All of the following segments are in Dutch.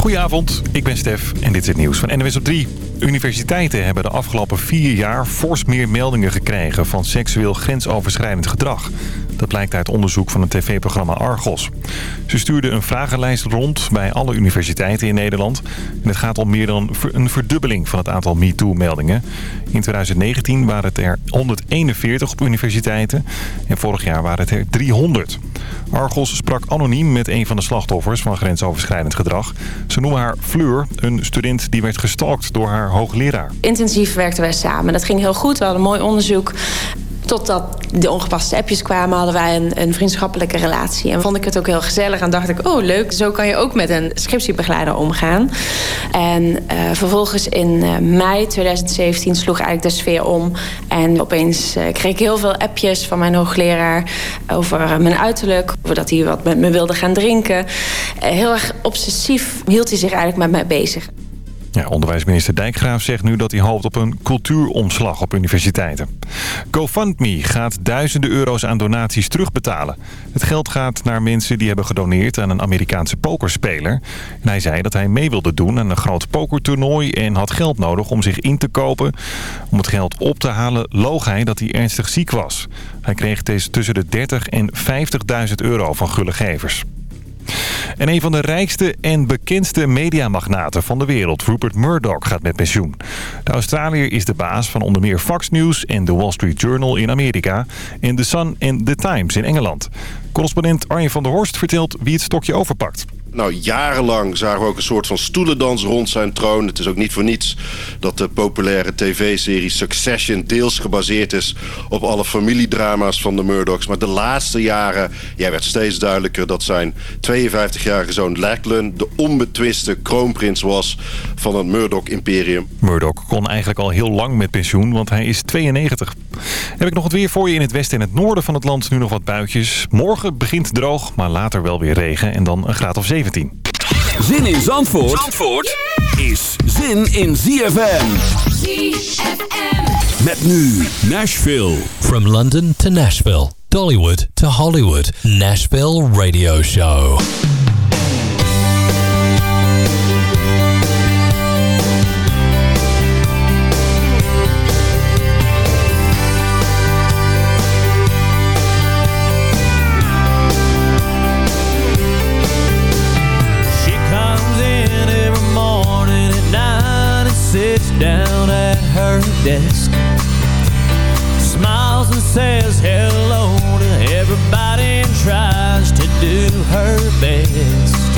Goedenavond, ik ben Stef en dit is het nieuws van NWS op 3. Universiteiten hebben de afgelopen vier jaar fors meer meldingen gekregen van seksueel grensoverschrijdend gedrag. Dat blijkt uit onderzoek van het tv-programma Argos. Ze stuurden een vragenlijst rond bij alle universiteiten in Nederland. En het gaat om meer dan een verdubbeling van het aantal MeToo-meldingen. In 2019 waren het er 141 op universiteiten en vorig jaar waren het er 300. Argos sprak anoniem met een van de slachtoffers van grensoverschrijdend gedrag. Ze noemen haar Fleur, een student die werd gestalkt door haar hoogleraar. Intensief werkten wij samen. Dat ging heel goed. We hadden een mooi onderzoek. Totdat de ongepaste appjes kwamen, hadden wij een, een, vriendschappelijke relatie. En vond ik het ook heel gezellig. En dacht ik, oh leuk, zo kan je ook met een scriptiebegeleider omgaan. En uh, vervolgens in uh, mei 2017 sloeg eigenlijk de sfeer om. En opeens uh, kreeg ik heel veel appjes van mijn hoogleraar over mijn uiterlijk. Over dat hij wat met me wilde gaan drinken. heel erg obsessief hield hij zich eigenlijk met mij bezig. Ja, onderwijsminister Dijkgraaf zegt nu dat hij hoopt op een cultuuromslag op universiteiten. GoFundMe gaat duizenden euro's aan donaties terugbetalen. Het geld gaat naar mensen die hebben gedoneerd aan een Amerikaanse pokerspeler. En hij zei dat hij mee wilde doen aan een groot pokertoernooi en had geld nodig om zich in te kopen. Om het geld op te halen loog hij dat hij ernstig ziek was. Hij kreeg tussen de 30 en 50.000 euro van gullegevers. En een van de rijkste en bekendste mediamagnaten van de wereld, Rupert Murdoch, gaat met pensioen. De Australiër is de baas van onder meer Fox News en The Wall Street Journal in Amerika... en The Sun en The Times in Engeland. Correspondent Arjen van der Horst vertelt wie het stokje overpakt. Nou, jarenlang zagen we ook een soort van stoelendans rond zijn troon. Het is ook niet voor niets dat de populaire tv-serie Succession deels gebaseerd is op alle familiedrama's van de Murdochs. Maar de laatste jaren ja, werd steeds duidelijker dat zijn 52-jarige zoon Lachlan de onbetwiste kroonprins was van het Murdoch-imperium. Murdoch kon eigenlijk al heel lang met pensioen, want hij is 92. Heb ik nog het weer voor je in het westen en het noorden van het land. Nu nog wat buitjes. Morgen begint droog, maar later wel weer regen en dan een graad of 7. Zin in Zandvoort, Zandvoort is zin in ZFM. ZFM. Met nu Nashville. From London to Nashville. Dollywood to Hollywood. Nashville Radio Show. Desk. Smiles and says hello to everybody And tries to do her best.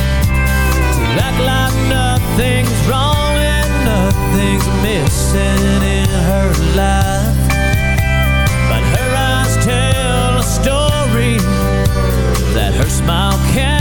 To act like nothing's wrong and nothing's missing in her life. But her eyes tell a story That her smile can't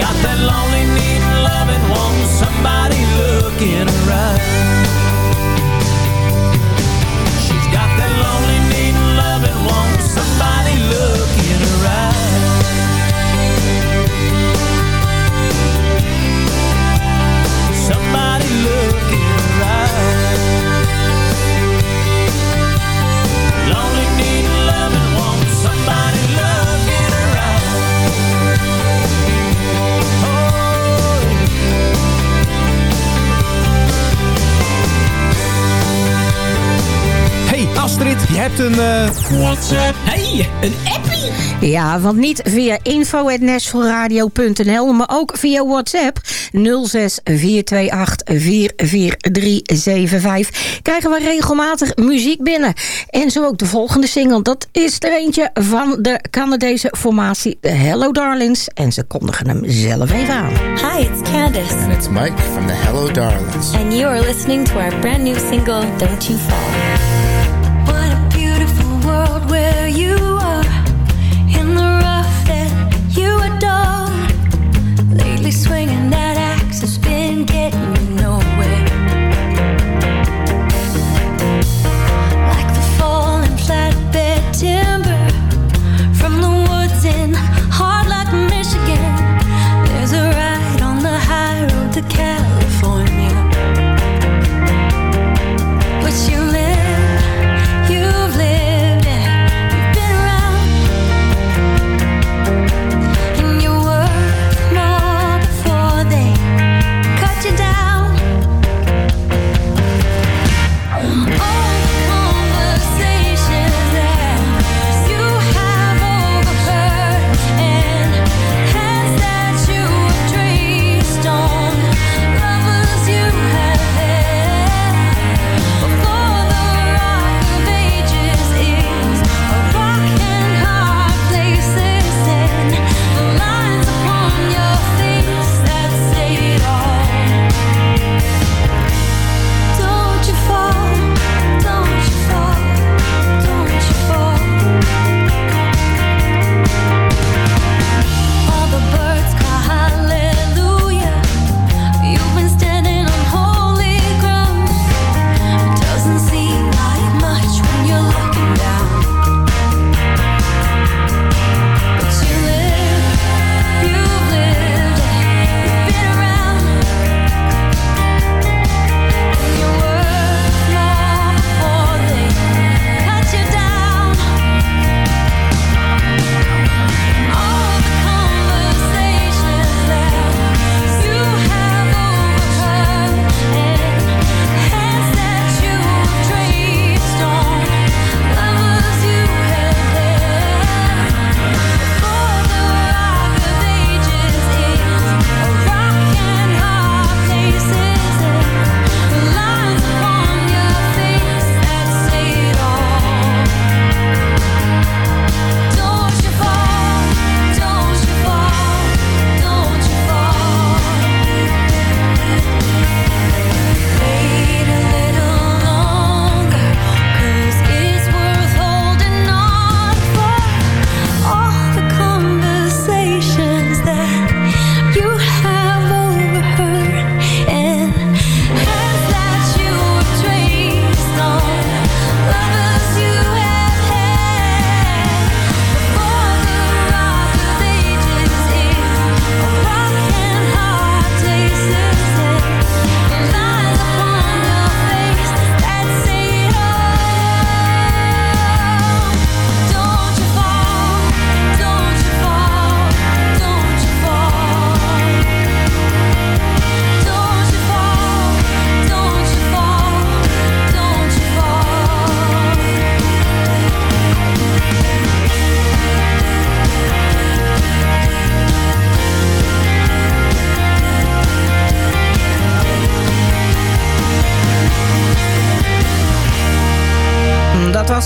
Got that lonely need loving, want somebody looking een... Eh, WhatsApp. hey, een appie! Ja, want niet via info.nashvilleradio.nl, maar ook via WhatsApp 0642844375 44375 krijgen we regelmatig muziek binnen. En zo ook de volgende single. Dat is er eentje van de Canadese formatie The Hello Darlings. En ze kondigen hem zelf even aan. Hi, it's Candice. And it's Mike from the Hello Darlings. And you are listening to our brand new single, Don't You Fall. till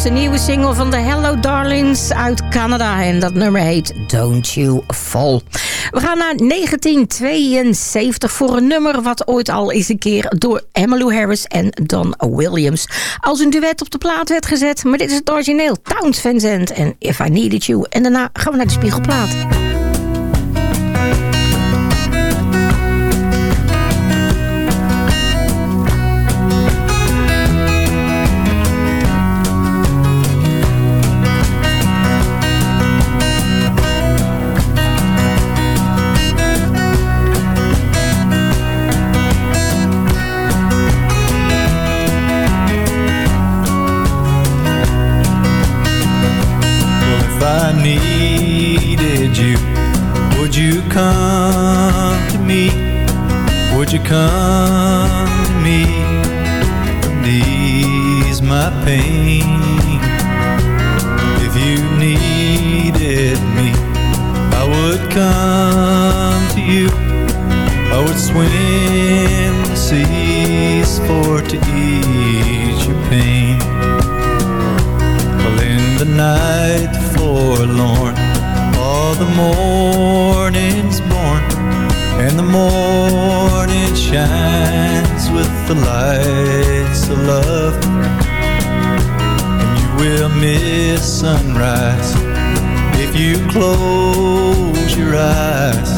de nieuwe single van de Hello Darlings uit Canada. En dat nummer heet Don't You Fall. We gaan naar 1972 voor een nummer wat ooit al eens een keer door Emmylou Harris en Don Williams als een duet op de plaat werd gezet. Maar dit is het origineel Towns Vincent en If I Needed You. En daarna gaan we naar de Spiegelplaat. Come to me and ease my pain. If you needed me, I would come to you. I would swim the seas for to ease your pain. Well, in the night forlorn, all the more shines with the lights of love. And you will miss sunrise if you close your eyes,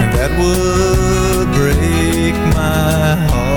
and that would break my heart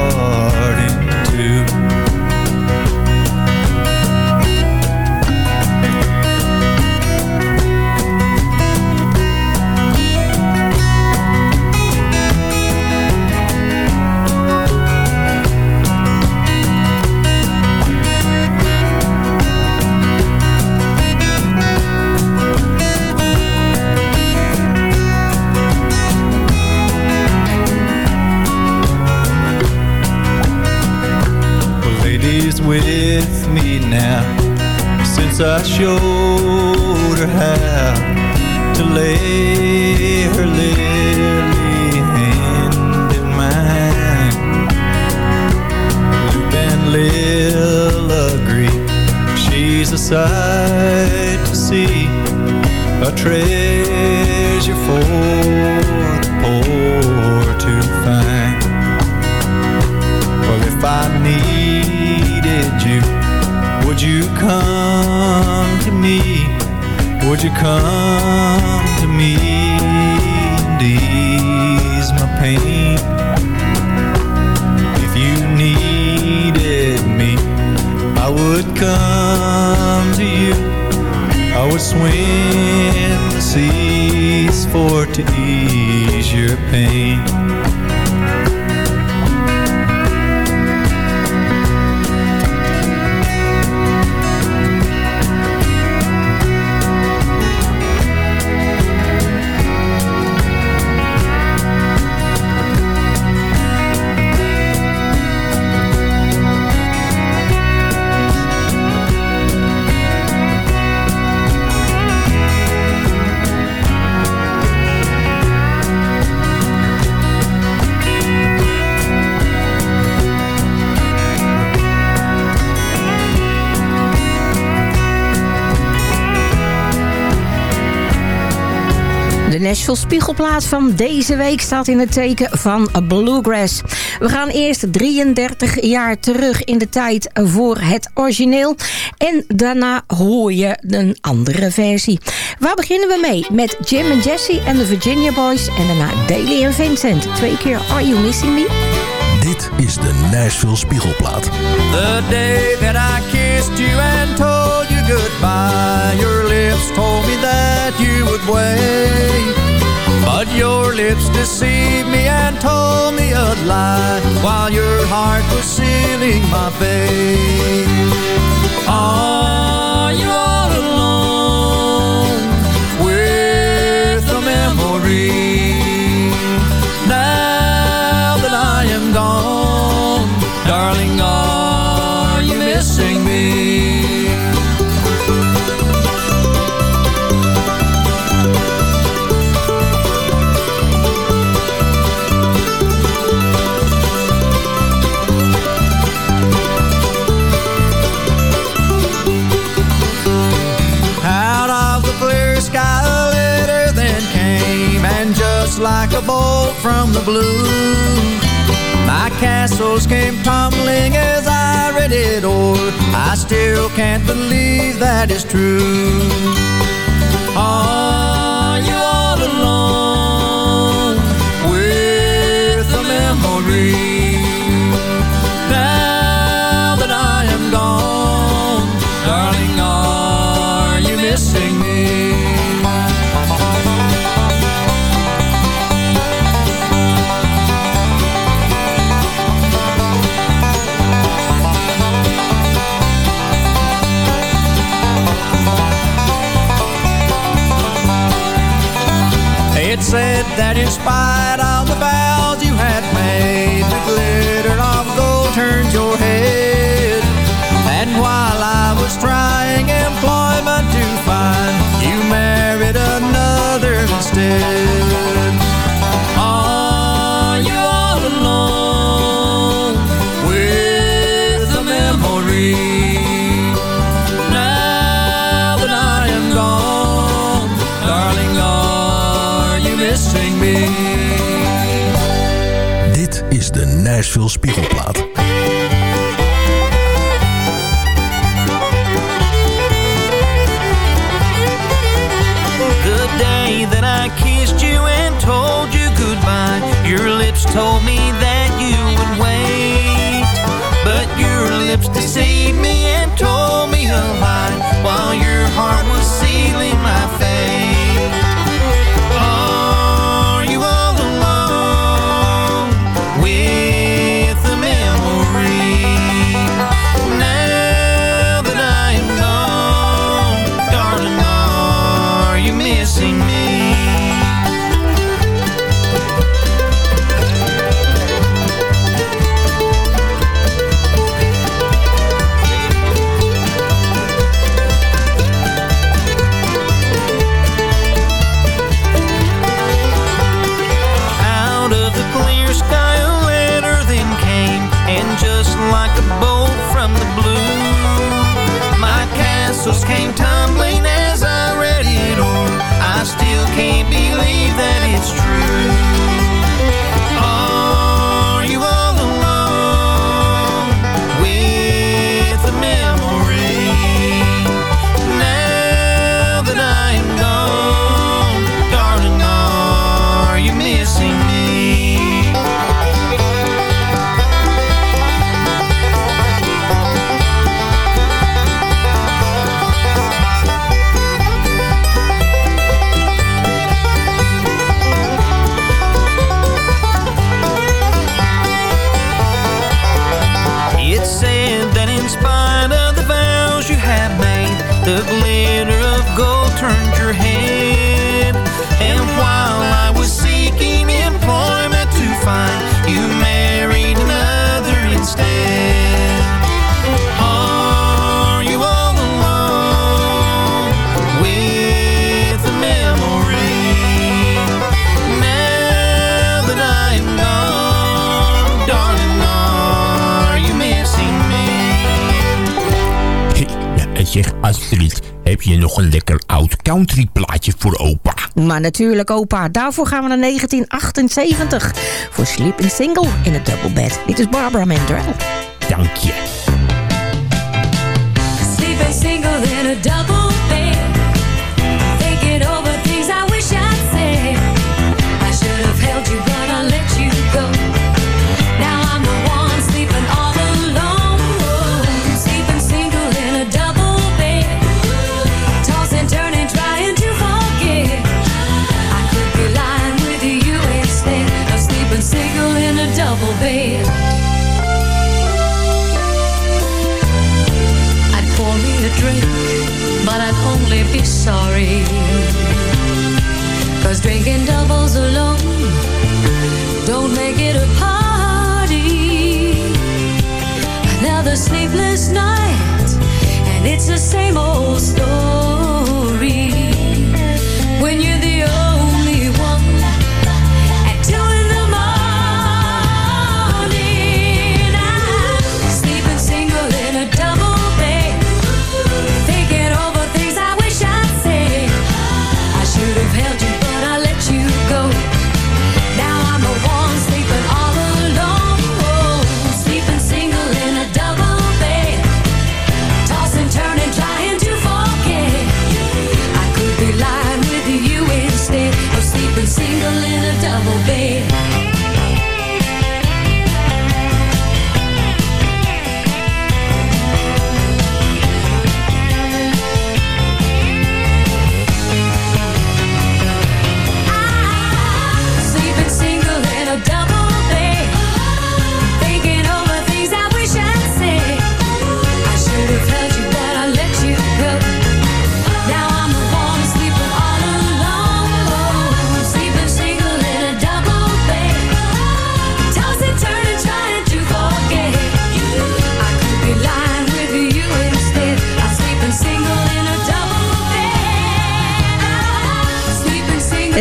show. Nashville Spiegelplaat van deze week staat in het teken van Bluegrass. We gaan eerst 33 jaar terug in de tijd voor het origineel. En daarna hoor je een andere versie. Waar beginnen we mee? Met Jim en Jesse en de Virginia Boys. En daarna Daly en Vincent. Twee keer Are You Missing Me? Dit is de Nashville Spiegelplaat. The day that I kissed you and told you goodbye Your lips told me that you would wait your lips deceived me and told me a lie While your heart was sealing my fate Are you all alone with a memory? Now that I am gone Darling, a bolt from the blue. My castles came tumbling as I read it o'er I still can't believe that is true. Are that in spite of the vows you had made, the glitter of gold turned your head. And while I was trying employment to find, you married another instead. me. Dit is de Nashville Spiegelplaat. The day that I kissed you and told you goodbye, your lips told me that you would wait. But your lips deceived me and told me a lie while your heart was natuurlijk opa. Daarvoor gaan we naar 1978 voor Sleeping Single in a Double Bed. Dit is Barbara Mandrell. Dank je. Sleeping Single in a Double be sorry. Cause drinking doubles alone don't make it a party. Another sleepless night, and it's the same.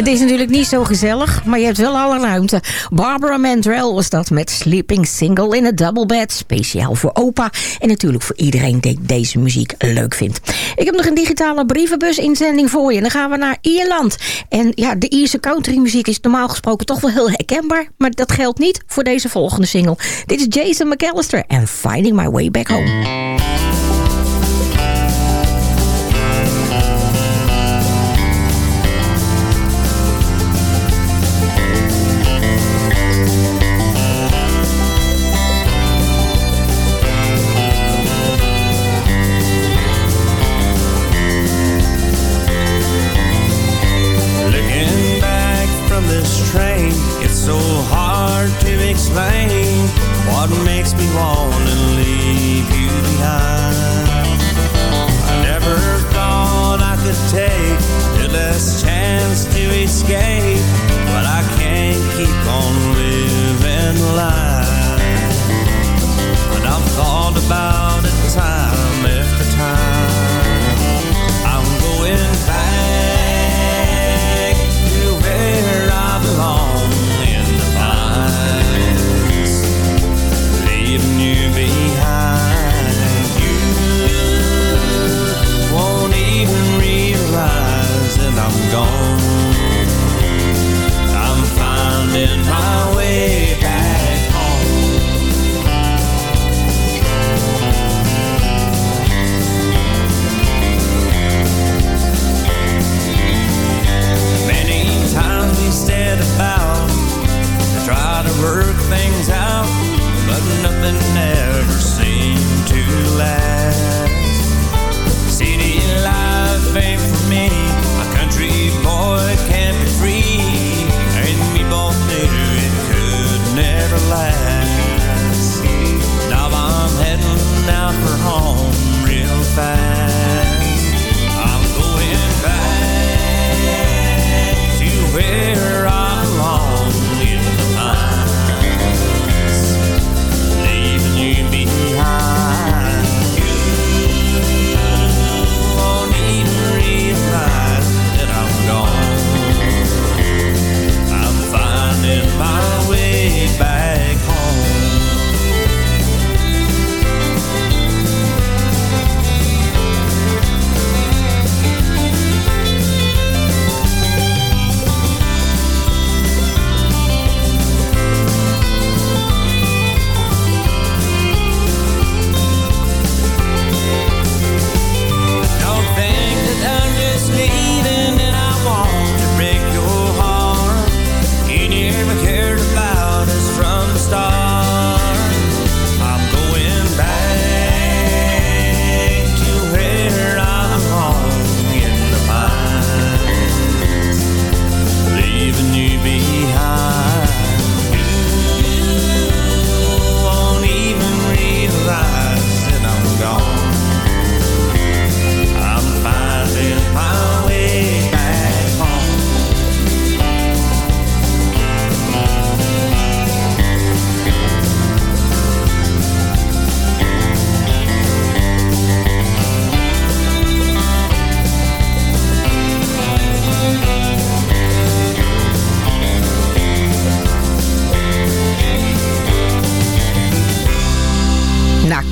Het is natuurlijk niet zo gezellig, maar je hebt wel alle ruimte. Barbara Mandrell was dat met Sleeping Single in a Double Bed. Speciaal voor opa en natuurlijk voor iedereen die deze muziek leuk vindt. Ik heb nog een digitale brievenbus-inzending voor je. en Dan gaan we naar Ierland. En ja, de Ierse countrymuziek is normaal gesproken toch wel heel herkenbaar. Maar dat geldt niet voor deze volgende single. Dit is Jason McAllister en Finding My Way Back Home.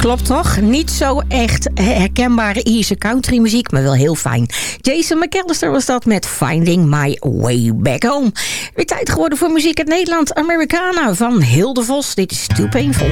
Klopt toch? Niet zo echt herkenbare Ierse country muziek, maar wel heel fijn. Jason McAllister was dat met Finding My Way Back Home. Weer tijd geworden voor muziek uit Nederland. Americana van Hilde Vos. Dit is Too Painful.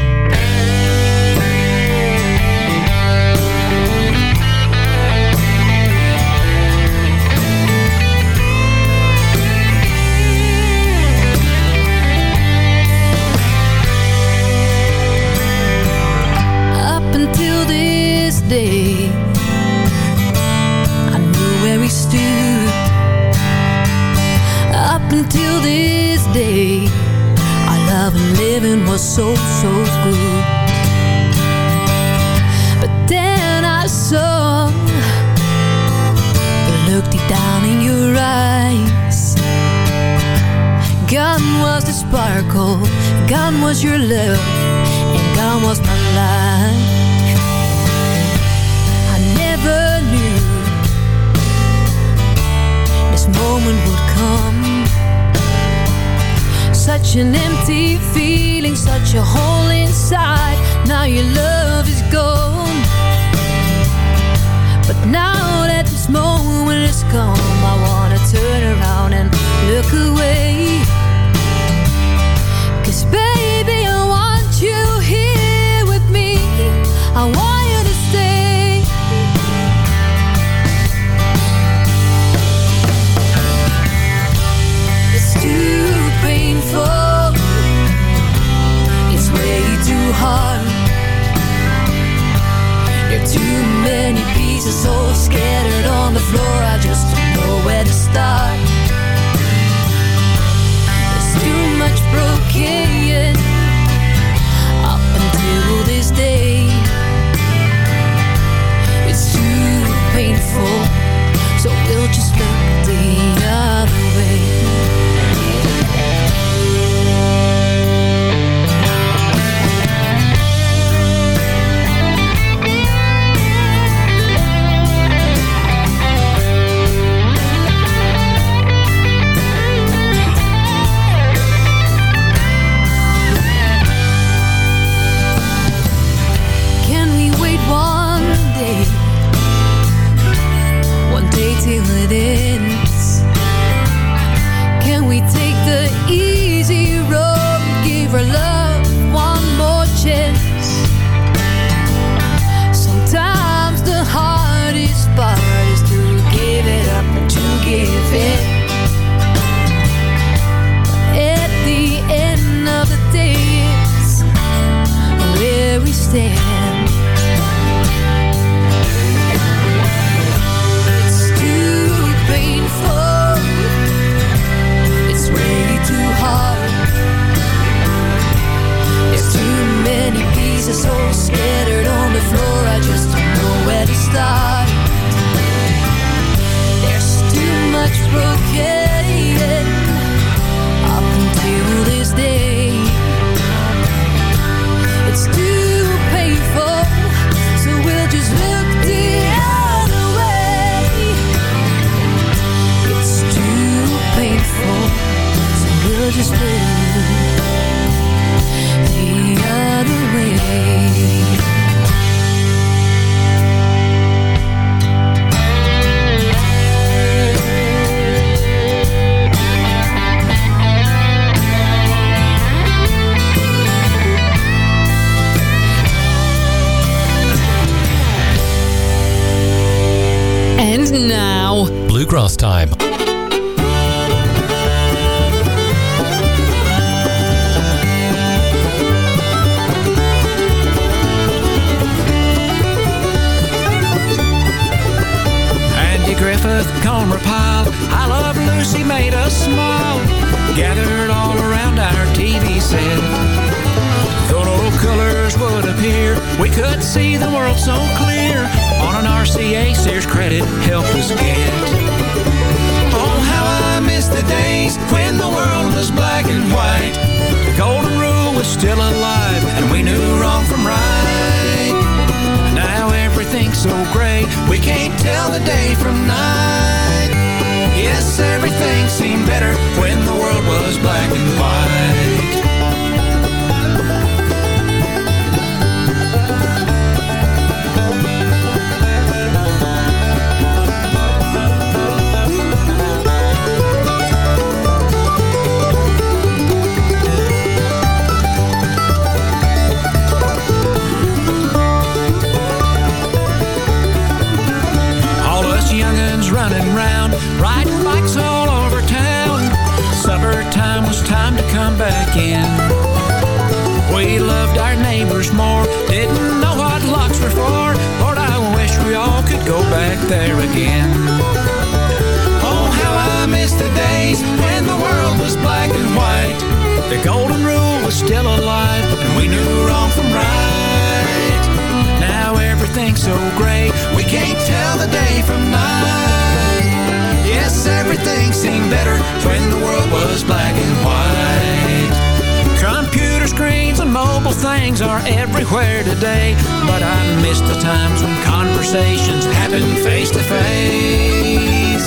Things are everywhere today, but I miss the times when conversations happened face to face.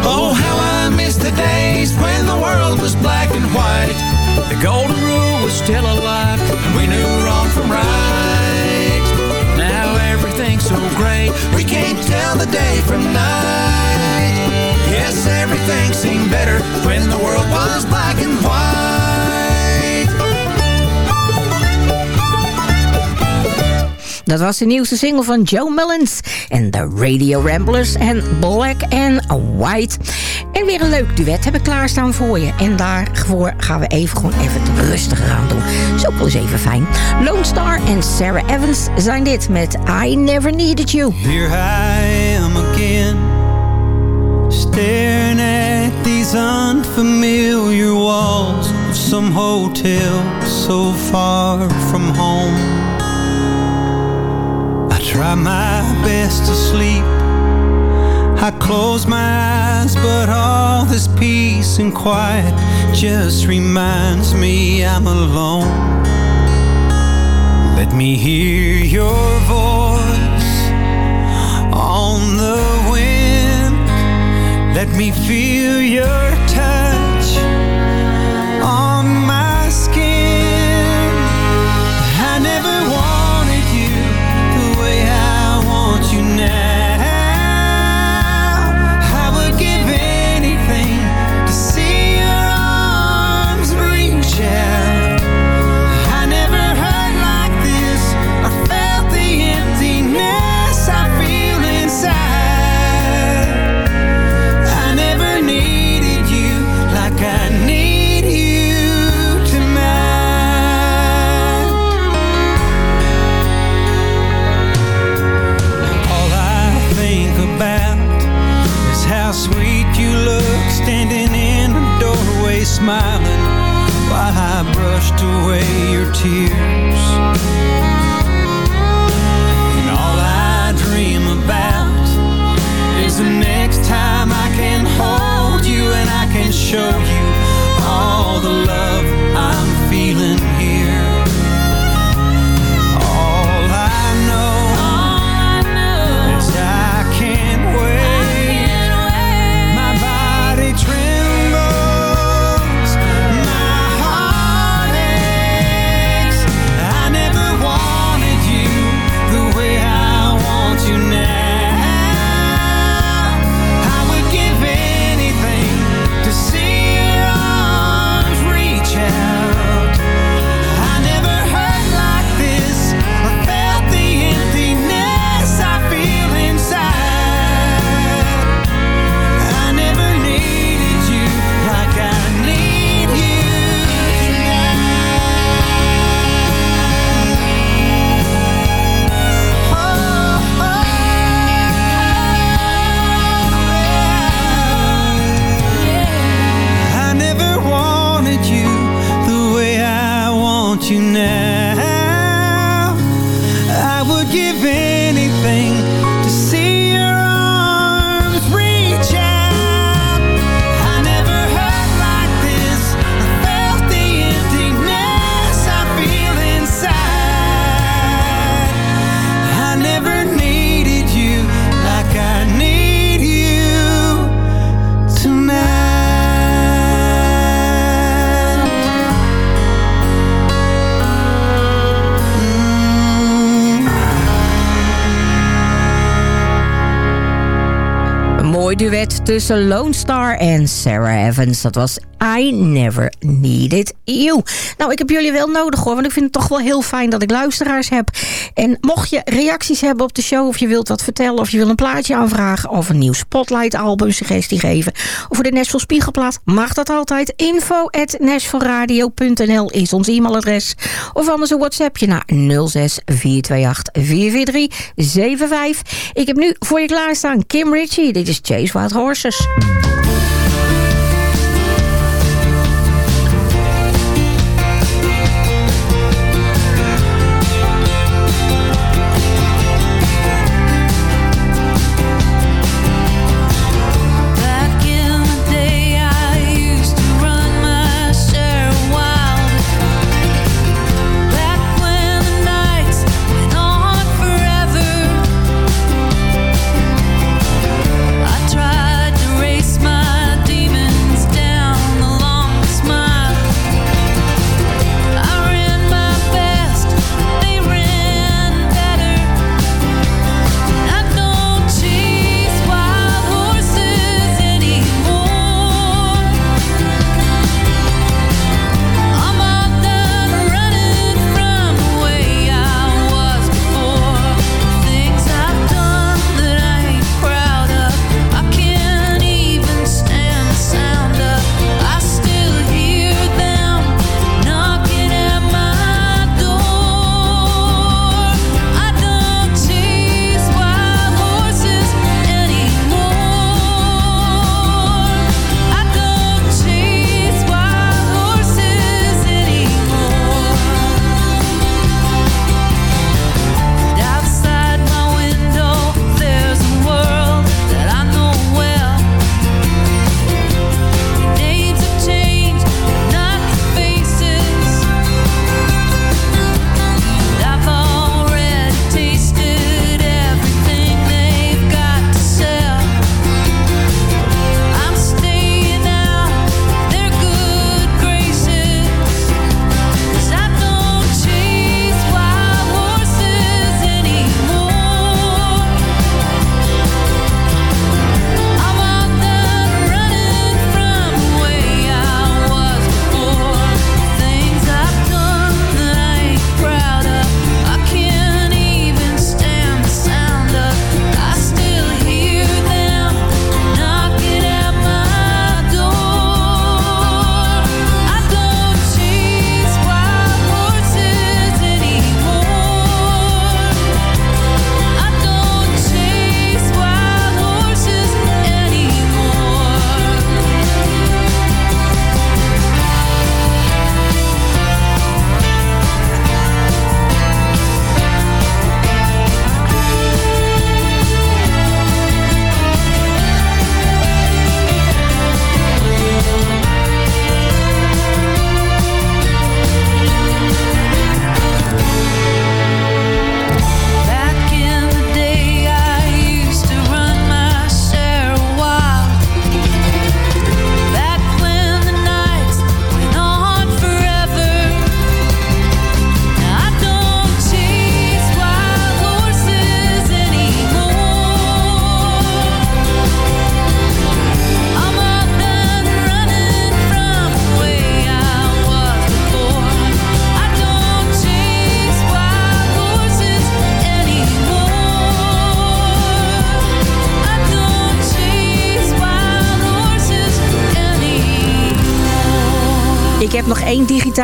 Oh, how I miss the days when the world was black and white. The golden rule was still alive, and we knew wrong from right. Now everything's so great, we can't tell the day from night. Yes, everything seemed better when the world was black and white. Dat was de nieuwste single van Joe Mullins en de Radio Ramblers en Black and White. En weer een leuk duet heb ik klaarstaan voor je. En daarvoor gaan we even gewoon even het rustiger aan doen. Is ook even fijn. Lone Star en Sarah Evans zijn dit met I Never Needed You. Here I am again, staring at these unfamiliar walls of some hotel so far from home. Try my best to sleep. I close my eyes, but all this peace and quiet just reminds me I'm alone. Let me hear your voice on the wind. Let me feel your touch smiling while I brushed away your tears. And all I dream about is the next time I can hold you and I can show you tussen Lone Star en Sarah Evans. Dat was I Never Needed You. Nou, ik heb jullie wel nodig hoor, want ik vind het toch wel heel fijn dat ik luisteraars heb. En mocht je reacties hebben op de show, of je wilt wat vertellen... of je wil een plaatje aanvragen of een nieuw Spotlight album suggestie geven... of voor de Nashville Spiegelplaat, mag dat altijd. Info at is ons e-mailadres. Of anders een WhatsAppje naar 06 428 443 75. Ik heb nu voor je klaarstaan Kim Ritchie. Dit is Chase Wild Horses.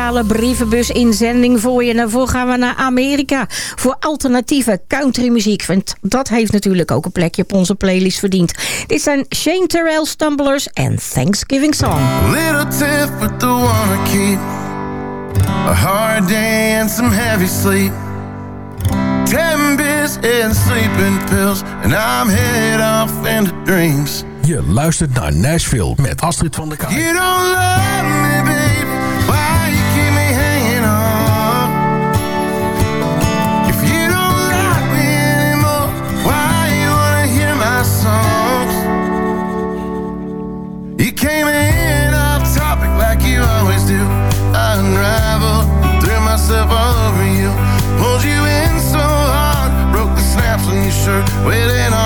Alle brievenbus-inzending voor je. Daarvoor gaan we naar Amerika voor alternatieve countrymuziek. Want dat heeft natuurlijk ook een plekje op onze playlist verdiend. Dit zijn Shane Terrell Stumblers en Thanksgiving Song. Little tip the A hard day and some heavy sleep Ten sleeping pills And I'm head off dreams Je luistert naar Nashville met Astrid van der Kaai. Me. pressure waiting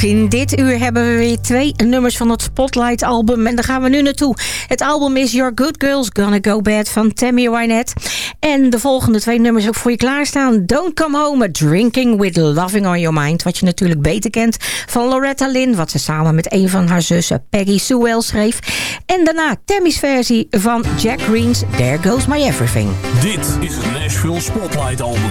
Ook in dit uur hebben we weer twee nummers van het Spotlight album. En daar gaan we nu naartoe. Het album is Your Good Girls Gonna Go Bad van Tammy Wynette. En de volgende twee nummers ook voor je klaarstaan. Don't Come Home, Drinking with Loving on Your Mind. Wat je natuurlijk beter kent van Loretta Lynn. Wat ze samen met een van haar zussen Peggy Sue schreef. En daarna Tammy's versie van Jack Green's There Goes My Everything. Dit is het Nashville Spotlight album.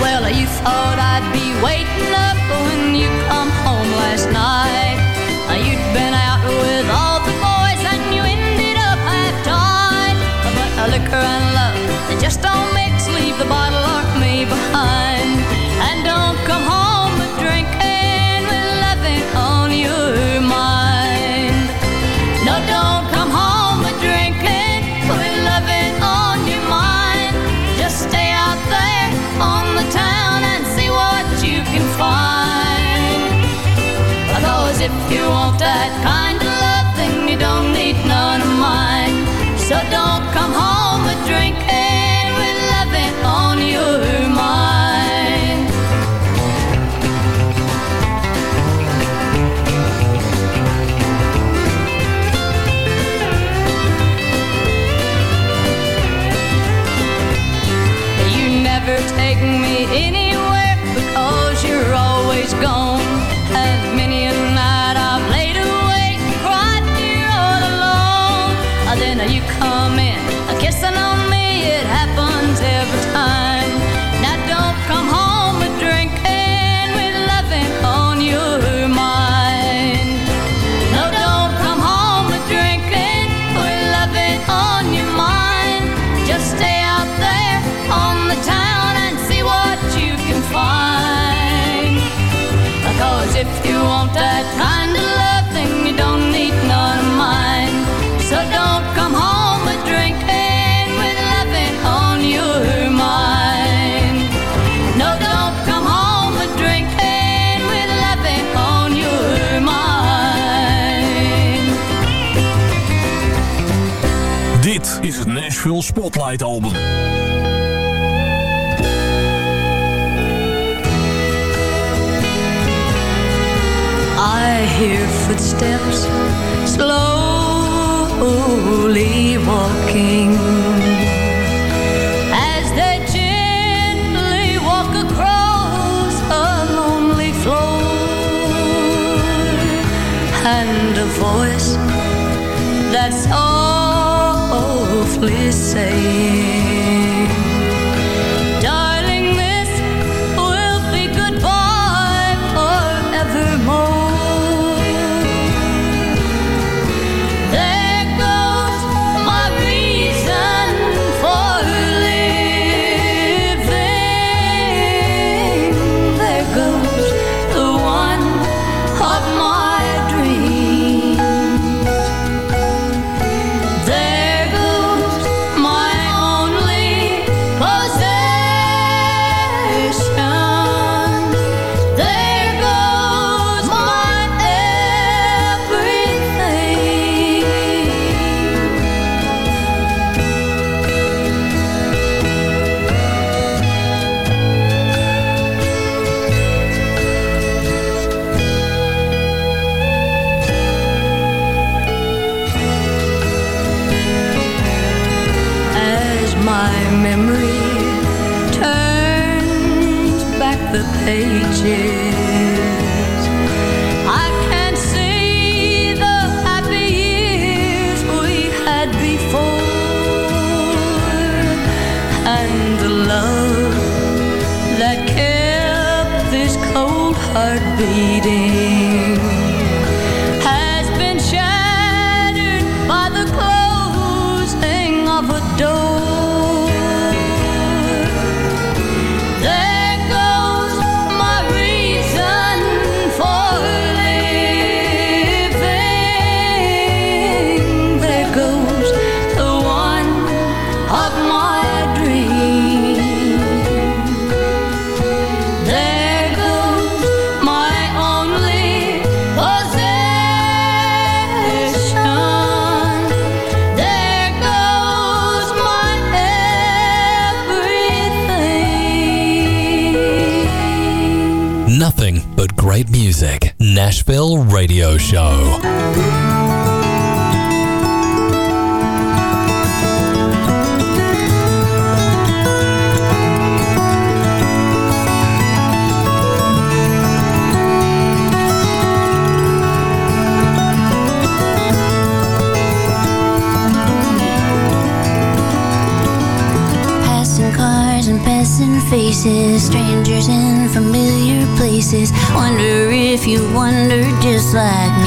Well, you thought I'd be waiting up when you come home last night. You'd been out with all the boys and you ended up half-tied. But liquor and love, they just don't don't come home with drinking Nashville Spotlight album. I hear footsteps slowly walking as they gently walk across a lonely floor, and a voice simply like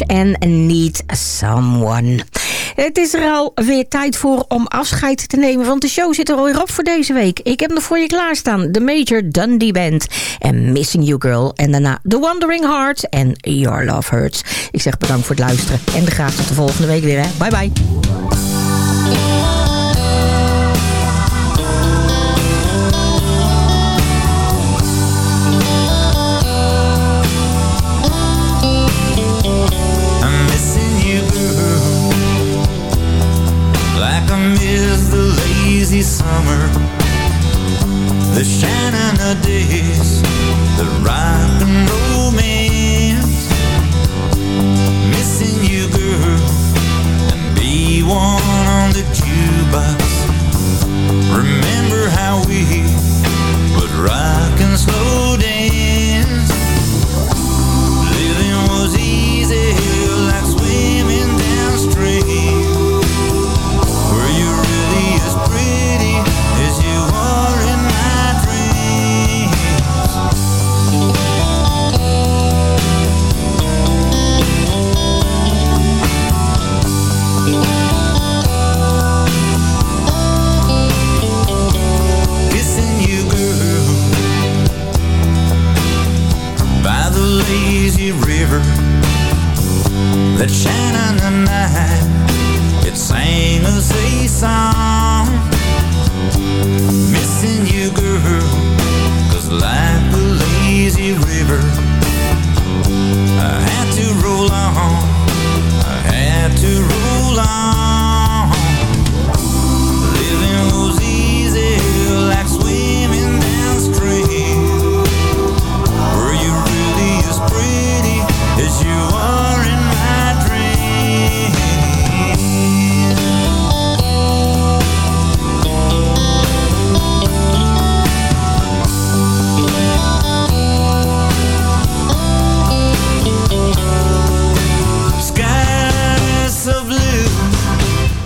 And en Need Someone. Het is er alweer tijd voor om afscheid te nemen, want de show zit er alweer op voor deze week. Ik heb nog voor je klaarstaan The Major Dundee Band en Missing You Girl. En daarna The Wandering Hearts en Your Love Hurts. Ik zeg bedankt voor het luisteren en graag tot de volgende week weer. Bye bye.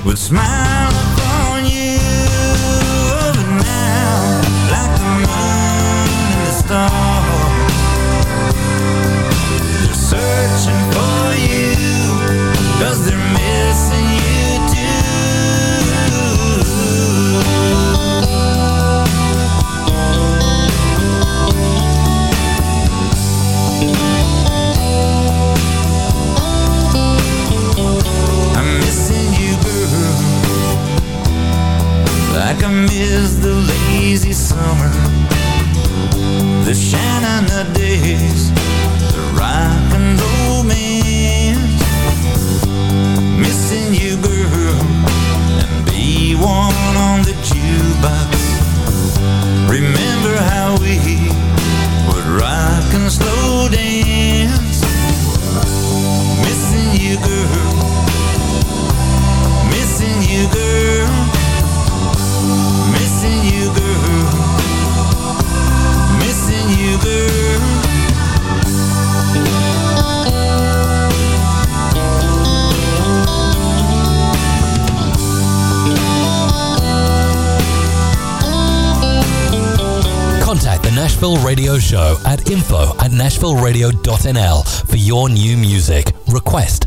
with smile. is the lazy summer. The Shenandoah days The rock and roll man Missing you girl And be one on the jukebox. Remember how we Would rock and slow Nashville Radio Show at info at nashvilleradio.nl for your new music, request,